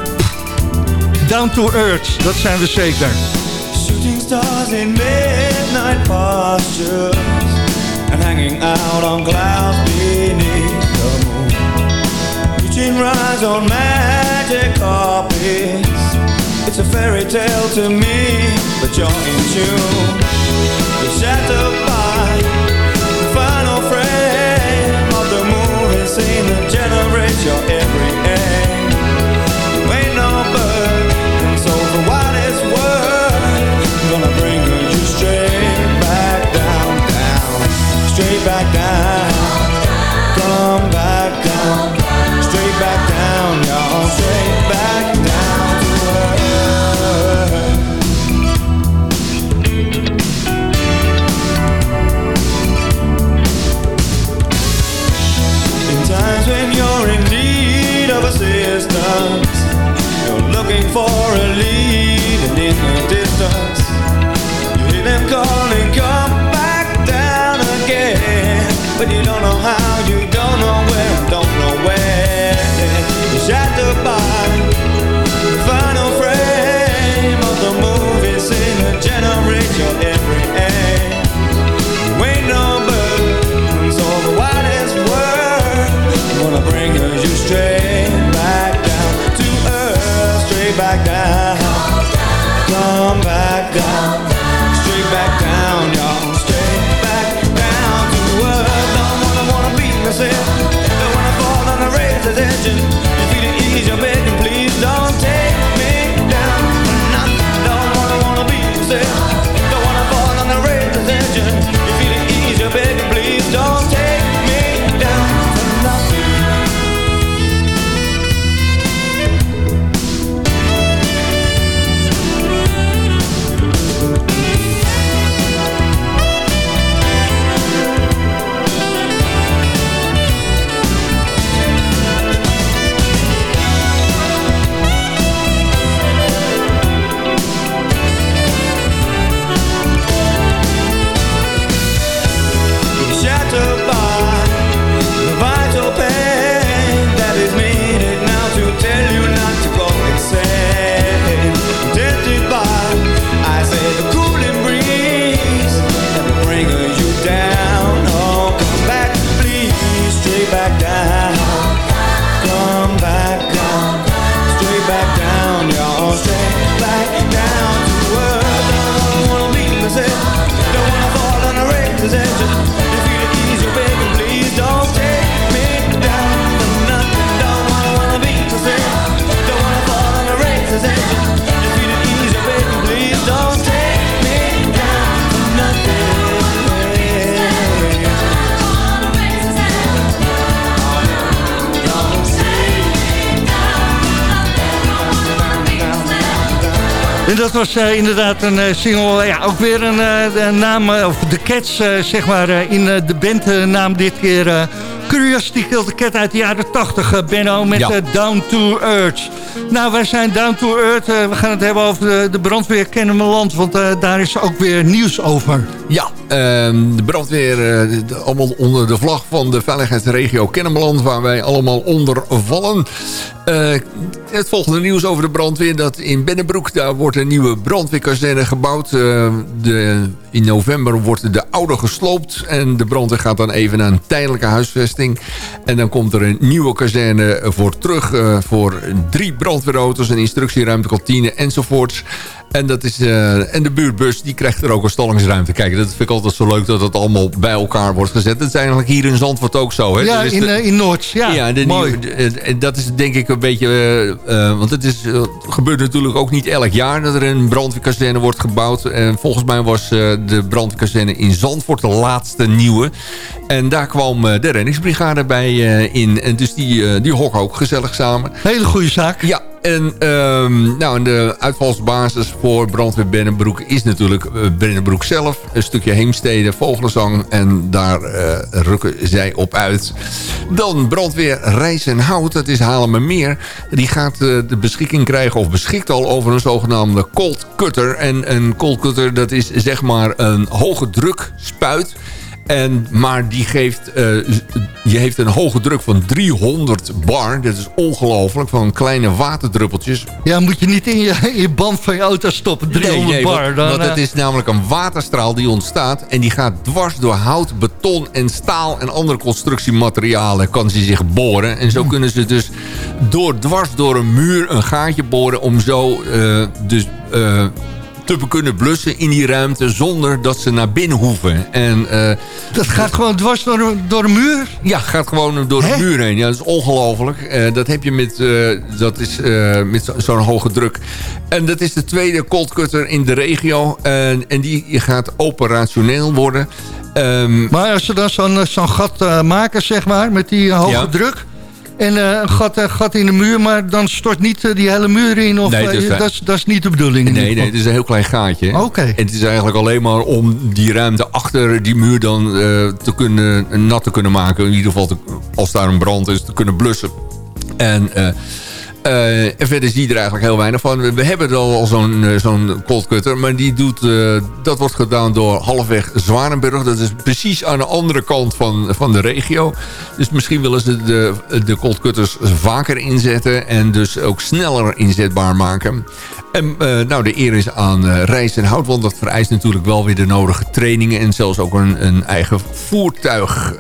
Down to Earth, dat zijn we zeker. Shooting stars in midnight postures and hanging out on clouds beneath the moon. Reaching rise on magic carpets. It's a fairy tale to me, but you're in tune. You're shattered by the final frame of the movie scene that generates your every aim. In the on the razor's was eh, inderdaad een eh, single, ja, ook weer een, eh, de naam, eh, of de Cats, eh, zeg maar, eh, in eh, de bandnaam dit keer eh, Curiosity Killed the Cat uit de jaren 80, eh, Benno, met Ja. eh, Down to Earth. Nou, wij zijn Down to Earth. eh, we gaan het hebben over de, de brandweer Kennemerland, want eh, daar is ook weer nieuws over. Ja, ehm, de brandweer, eh, allemaal onder de vlag van de veiligheidsregio Kennemerland... waar wij allemaal onder vallen. Eh, het volgende nieuws over de brandweer... dat in Bennebroek, daar wordt een nieuwe brandweerkazerne gebouwd. Eh, de, in november wordt de oude gesloopt... en de brandweer gaat dan even naar een tijdelijke huisvesting. En dan komt er een nieuwe kazerne voor terug... eh, voor drie brandweerauto's, een instructieruimte, kantine enzovoorts... En, dat is, en de buurtbus die krijgt er ook een stallingsruimte. Kijk, dat vind ik altijd zo leuk dat het allemaal bij elkaar wordt gezet. Dat is eigenlijk hier in Zandvoort ook zo. Hè? ja, in, de- in Noord. Ja, de mooi. nieuwe- dat is denk ik een beetje... eh, eh, want het is, eh, gebeurt natuurlijk ook niet elk jaar... dat er een brandweerkazerne wordt gebouwd. En volgens mij was de brandweerkazerne in Zandvoort de laatste nieuwe. En daar kwam de reddingsbrigade bij in. En dus die, die hokken ook gezellig samen. Hele goede zaak. Ja, en, ehm, nou, de uitvalsbasis voor brandweer Bennenbroek is natuurlijk eh, Bennenbroek zelf. Een stukje Heemstede, Vogelenzang en daar eh, rukken zij op uit. Dan brandweer Rijs en Hout, dat is Haarlemmermeer. Die gaat eh, de beschikking krijgen of beschikt al over een zogenaamde cold cutter. En een cold cutter dat is zeg maar een hoge druk spuit... En, maar die geeft, eh, je heeft een hoge druk van 300 bar. Dat is ongelooflijk, van kleine waterdruppeltjes. Ja, moet je niet in je, in je band van je auto stoppen. 300 Nee, nee, bar. Want, dan, want het eh, is namelijk een waterstraal die ontstaat. En die gaat dwars door hout, beton en staal en andere constructiematerialen kan ze zich boren. En zo Hmm. kunnen ze dus door, dwars door een muur een gaatje boren om zo eh, dus... te kunnen blussen in die ruimte zonder dat ze naar binnen hoeven. En eh, dat gaat gewoon dwars door, een- door een muur. ja, gaat gewoon door de muur heen. Ja, dat is ongelooflijk. Eh, dat heb je met, eh, dat is, met zo- zo'n hoge druk. En dat is de tweede cold cutter in de regio. En, en die gaat operationeel worden. Ehm, Maar als ze dan zo'n zo'n gat maken, zeg maar, met die hoge Ja. druk... en eh, een gat, eh, gat in de muur, maar dan stort niet eh, die hele muur in... Of, Nee, dat, is, dat is niet de bedoeling. in Nee, nee, het is een heel klein gaatje. Oké. En het is eigenlijk alleen maar om die ruimte achter die muur dan te kunnen, nat te kunnen maken. In ieder geval te- als daar een brand is, te kunnen blussen. En, eh, en verder zie je er eigenlijk heel weinig van. We, hebben al, al zo'n eh, cold cutter, maar die doet, eh, dat wordt gedaan door halfweg Zwanenburg. Dat is precies aan de andere kant van, van de regio. Dus misschien willen ze de, de cold cutters vaker inzetten en dus ook sneller inzetbaar maken. En nou, de eer is aan Reis en Hout, want dat vereist natuurlijk wel weer de nodige trainingen en zelfs ook een, een eigen voertuig.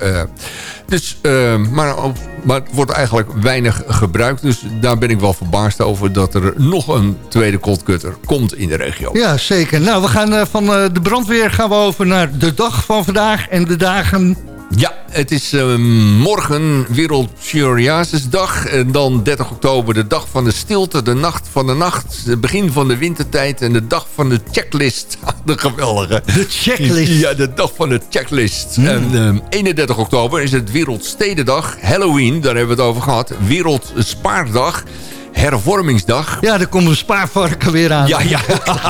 Dus, eh, maar, op- maar het wordt eigenlijk weinig gebruikt, dus daar ben ik wel verbaasd over dat er nog een tweede coldcutter komt in de regio. Ja, zeker. Nou, we gaan eh, van eh, de brandweer gaan we over naar de dag van vandaag en de dagen... Ja, het is eh, morgen Wereld Psoriasisdag. En dan 30 oktober de dag van de stilte, de nacht van de nacht. Het begin van de wintertijd en de dag van de checklist. De geweldige. De checklist. Hmm. Ja, de dag van de checklist. En eh, 31 oktober is het Wereldstedendag. Halloween, daar hebben we het over gehad. Wereldspaardag. Hervormingsdag. Ja, daar komt een spaarvarken weer aan. Ja, ja.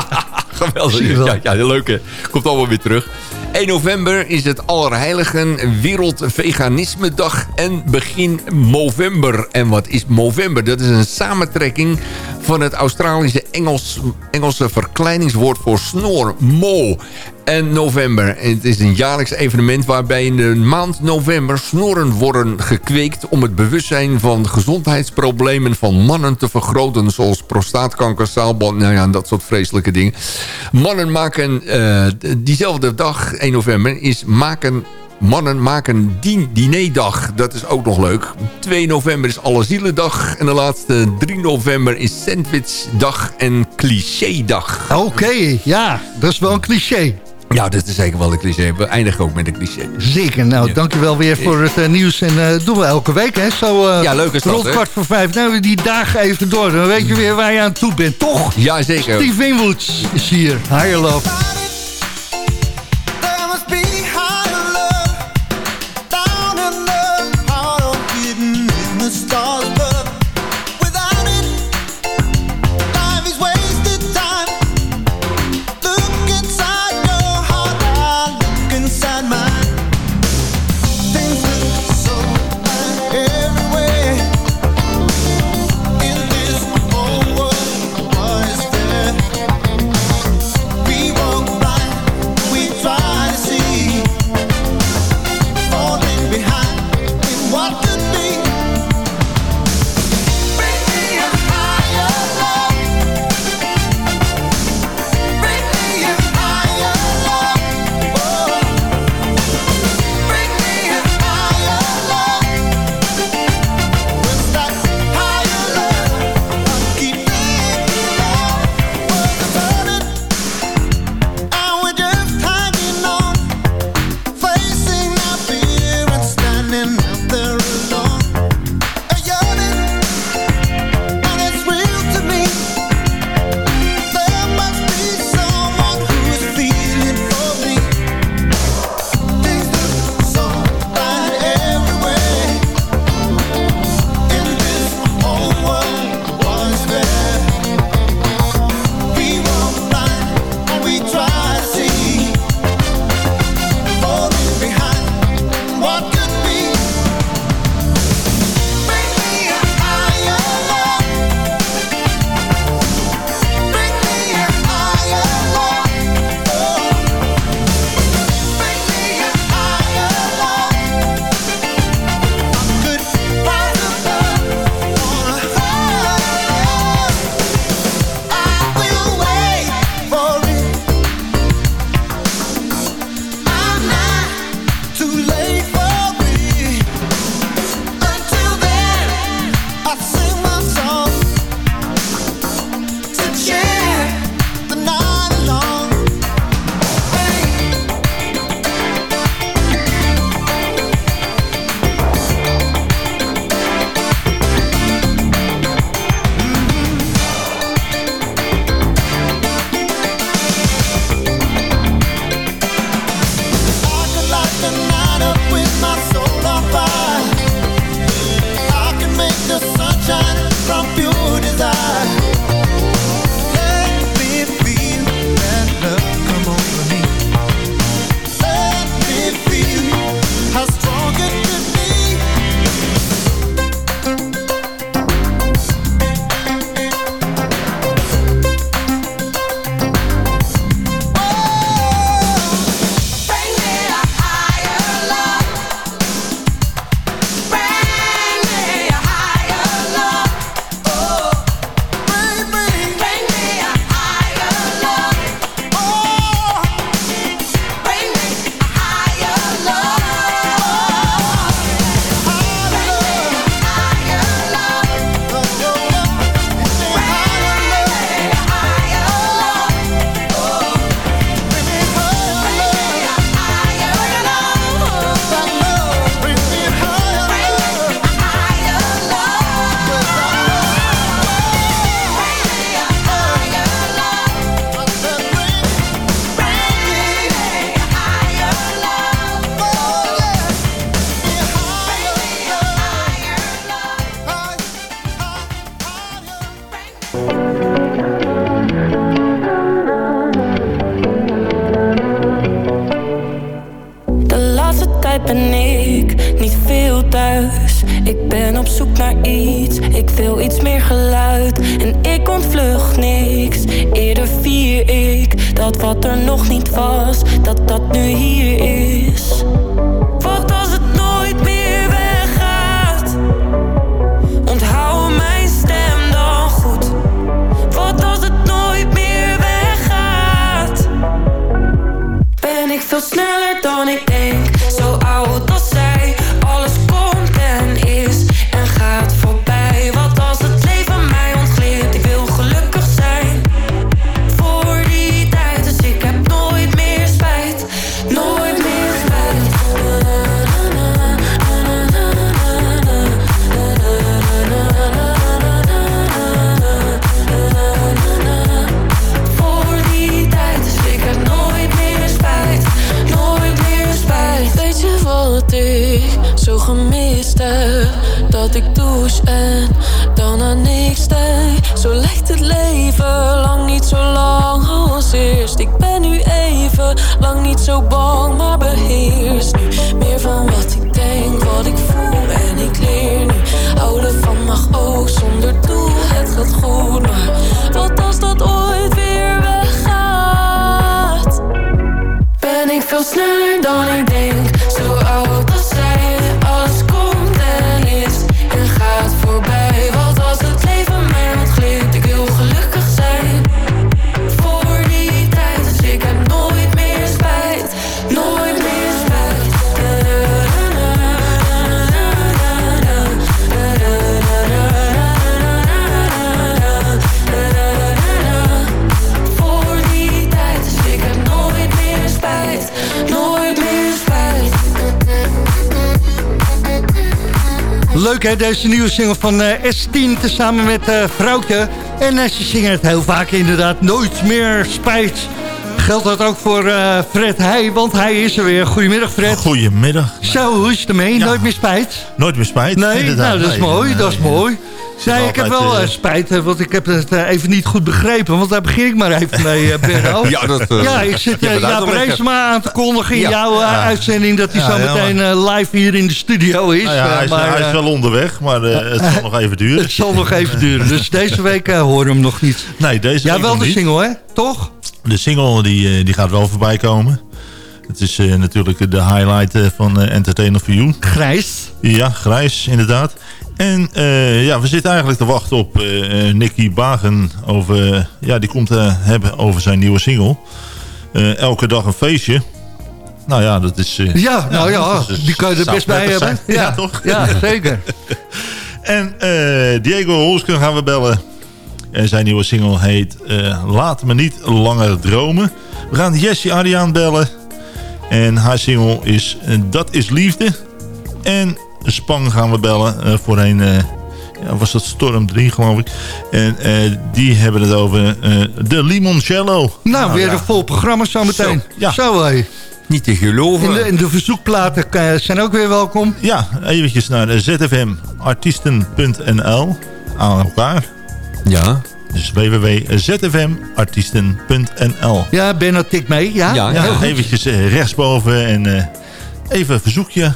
Geweldig. Ja, ja, de leuke. Komt allemaal weer terug. 1 november is het Allerheiligen Wereldveganisme Dag en begin november. En wat is november? Dat is een samentrekking van het Australische Engels, Engelse verkleiningswoord voor snor, mo. En november. Het is een jaarlijks evenement waarbij in de maand november snorren worden gekweekt... om het bewustzijn van gezondheidsproblemen van mannen te vergroten... zoals prostaatkanker, zaalband, nou ja, dat soort vreselijke dingen. Mannen maken eh, diezelfde dag, 1 november, is maken... Mannen maken dinerdag. Dat is ook nog leuk. 2 november is Allezielendag. En de laatste 3 november is Sandwichdag en Clichédag. Oké, ja, dat is wel een cliché. Ja, dat is zeker wel een cliché. We eindigen ook met een cliché. Zeker. Nou, Ja. dankjewel weer voor het eh, nieuws. En eh doen we elke week, hè? Zo, eh, Ja, leuk is dat, Rond kwart voor vijf. Nou, die dagen even door. Dan weet je weer waar je aan toe bent, toch? Ja, zeker. Steve Winwoods is hier. Higher Love. Dat ik douche en dan aan niks denk. Zo lijkt het leven lang niet zo lang als eerst. Ik ben nu even lang niet zo bang, maar beheers nu hè, deze nieuwe single van eh, S10 tezamen met eh Vrouwtje. En eh, ze zingen het heel vaak inderdaad, nooit meer spijt. Geldt dat ook voor Fred Heij, want hij is er weer. Goedemiddag Fred. Goedemiddag. Zo, hoe is het ermee? Nooit meer spijt? Nooit meer spijt. Nee, inderdaad. nou dat is Nee, mooi, nee, dat is nee. mooi. Nee, ik heb wel eh, eh, spijt, eh, want ik heb het even niet goed begrepen. Want daar begin ik maar even mee, Benno. Ja, dat, ja, ik zit uh, Jaap. Reesma aan te kondigen in Ja. jouw uitzending... dat hij zo meteen live hier in de studio is. Nou ja, hij, is, maar, hij is wel onderweg, maar het zal nog even duren. het zal nog even duren. Dus deze week uh, hoor hem nog niet. Nee, deze Ja, week wel de single, hè? Toch? De single die, die gaat wel voorbij komen. Het is eh, natuurlijk de highlight eh, van eh, Entertainer for You. Grijs. Ja, grijs inderdaad. En ja, we zitten eigenlijk te wachten op Nicky Bagen. Over, ja, die komt te hebben over zijn nieuwe single. Elke dag een feestje. Nou ja, dat is... Ja, nou ja, is- die kan je er best bij hebben. Ja, Ja, toch? Ja, zeker. En Diego Holsken gaan we bellen. En zijn nieuwe single heet Laat me niet langer dromen. We gaan Jessie Ariaan bellen. En haar single is eh, Dat is Liefde. En Spang gaan we bellen. eh, voor een, eh, ja, was dat Storm 3 geloof ik. En eh, die hebben het over eh, de limoncello. Nou, weer ja. een vol programma zometeen. Zo, ja. Zo, hé. Niet te geloven. En de, en de verzoekplaten zijn ook weer welkom. Ja, eventjes naar zfmartiesten.nl aan elkaar. Ja. Dus www.zfmartiesten.nl Ja, Benno tikt mee. Ja, Ja, eventjes eh, rechtsboven en eh, even een verzoekje.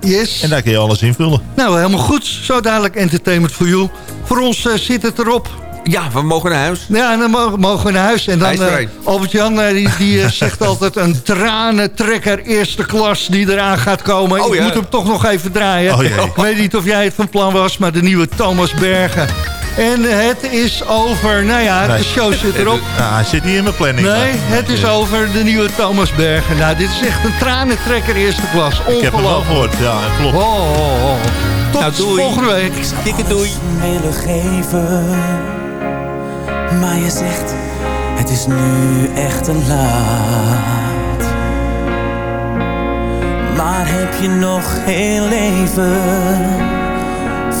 Yes. En daar kun je alles invullen. Nou, helemaal goed. Zo dadelijk Entertainment for You. Voor ons eh, zit het erop. Ja, we mogen naar huis. Ja, dan mogen, mogen we naar huis. En dan, een. Albert-Jan, die, die zegt altijd een tranentrekker eerste klas die eraan gaat komen. Oh, Ik ja. moet hem toch nog even draaien. Oh. Ik weet niet of jij het van plan was, maar de nieuwe Thomas Bergen. En het is over. Nou ja, de Nee. show zit erop. Nou, hij zit niet in mijn planning. Nee, maar- het is over de nieuwe Thomas Bergen. Nou, dit is echt een tranentrekker eerste klas. Ik heb hem wel Ongelooflijk. gehoord, ja, klopt. Oh, oh, oh. Tot Nou, doei. volgende week. Dikke doei. willen geven. Maar je zegt, het is nu echt te laat. Maar heb je nog heel leven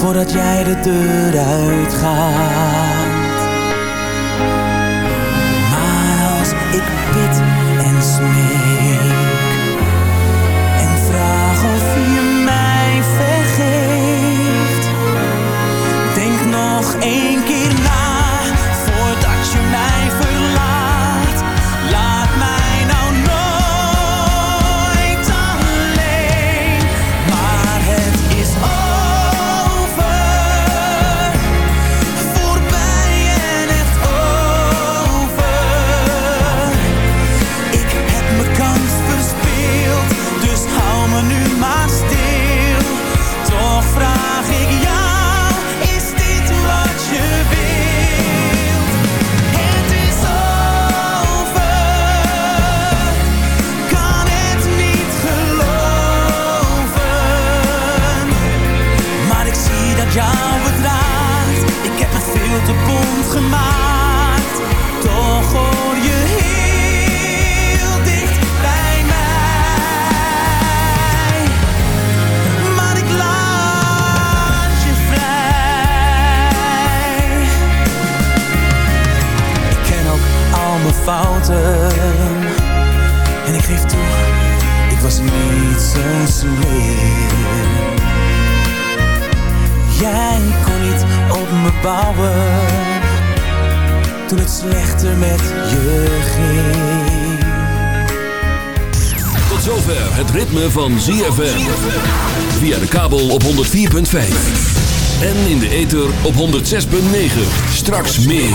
voordat jij de deur uitgaat? Maar als ik bid en smeek en vraag of je mij vergeeft. Denk nog één keer En ik geef toe, ik was niet zo slim. Jij kon niet op me bouwen, toen het slechter met je ging. Tot zover het ritme van ZFM. Via de kabel op 104.5. En in de ether op 106.9. Straks meer.